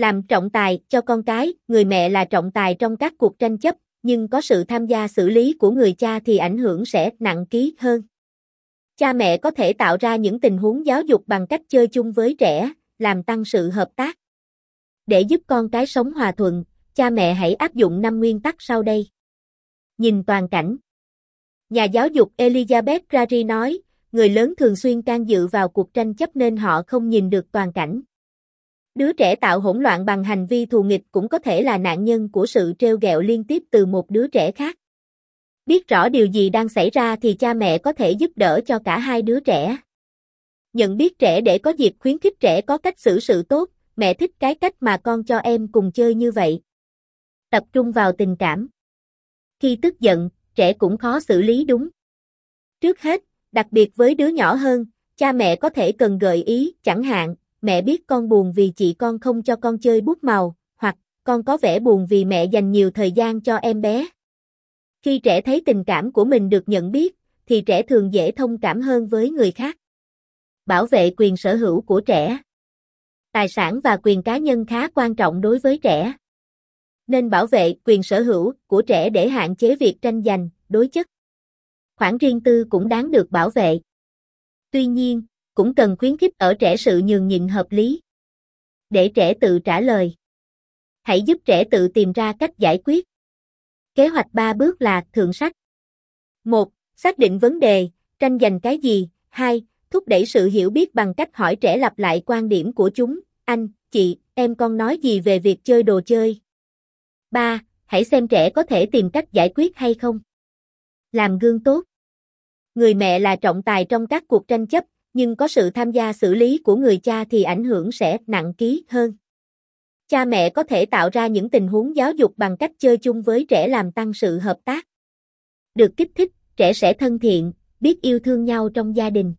Làm trọng tài cho con cái, người mẹ là trọng tài trong các cuộc tranh chấp, nhưng có sự tham gia xử lý của người cha thì ảnh hưởng sẽ nặng ký hơn. Cha mẹ có thể tạo ra những tình huống giáo dục bằng cách chơi chung với trẻ, làm tăng sự hợp tác. Để giúp con cái sống hòa thuận, cha mẹ hãy áp dụng 5 nguyên tắc sau đây. Nhìn toàn cảnh. Nhà giáo dục Elizabeth Rari nói, người lớn thường xuyên can dự vào cuộc tranh chấp nên họ không nhìn được toàn cảnh. Đứa trẻ tạo hỗn loạn bằng hành vi thù nghịch cũng có thể là nạn nhân của sự trêu ghẹo liên tiếp từ một đứa trẻ khác. Biết rõ điều gì đang xảy ra thì cha mẹ có thể giúp đỡ cho cả hai đứa trẻ. Nhận biết trẻ để có dịp khuyến khích trẻ có cách xử sự tốt, mẹ thích cái cách mà con cho em cùng chơi như vậy. Tập trung vào tình cảm. Khi tức giận, trẻ cũng khó xử lý đúng. Trước hết, đặc biệt với đứa nhỏ hơn, cha mẹ có thể cần gợi ý, chẳng hạn, mẹ biết con buồn vì chị con không cho con chơi bút màu, hoặc con có vẻ buồn vì mẹ dành nhiều thời gian cho em bé. Khi trẻ thấy tình cảm của mình được nhận biết, thì trẻ thường dễ thông cảm hơn với người khác. Bảo vệ quyền sở hữu của trẻ. Tài sản và quyền cá nhân khá quan trọng đối với trẻ. Nên bảo vệ quyền sở hữu của trẻ để hạn chế việc tranh giành, đối chất. Khoản riêng tư cũng đáng được bảo vệ. Tuy nhiên, cũng cần khuyến khích ở trẻ sự nhường nhịn hợp lý. Để trẻ tự trả lời. Hãy giúp trẻ tự tìm ra cách giải quyết. Kế hoạch 3 bước là thượng sách. 1. Xác định vấn đề, tranh giành cái gì. 2. Thúc đẩy sự hiểu biết bằng cách hỏi trẻ lặp lại quan điểm của chúng. Anh, chị, em con nói gì về việc chơi đồ chơi? 3. Hãy xem trẻ có thể tìm cách giải quyết hay không. Làm gương tốt. Người mẹ là trọng tài trong các cuộc tranh chấp, nhưng có sự tham gia xử lý của người cha thì ảnh hưởng sẽ nặng ký hơn. Cha mẹ có thể tạo ra những tình huống giáo dục bằng cách chơi chung với trẻ làm tăng sự hợp tác. Được kích thích, trẻ sẽ thân thiện, biết yêu thương nhau trong gia đình.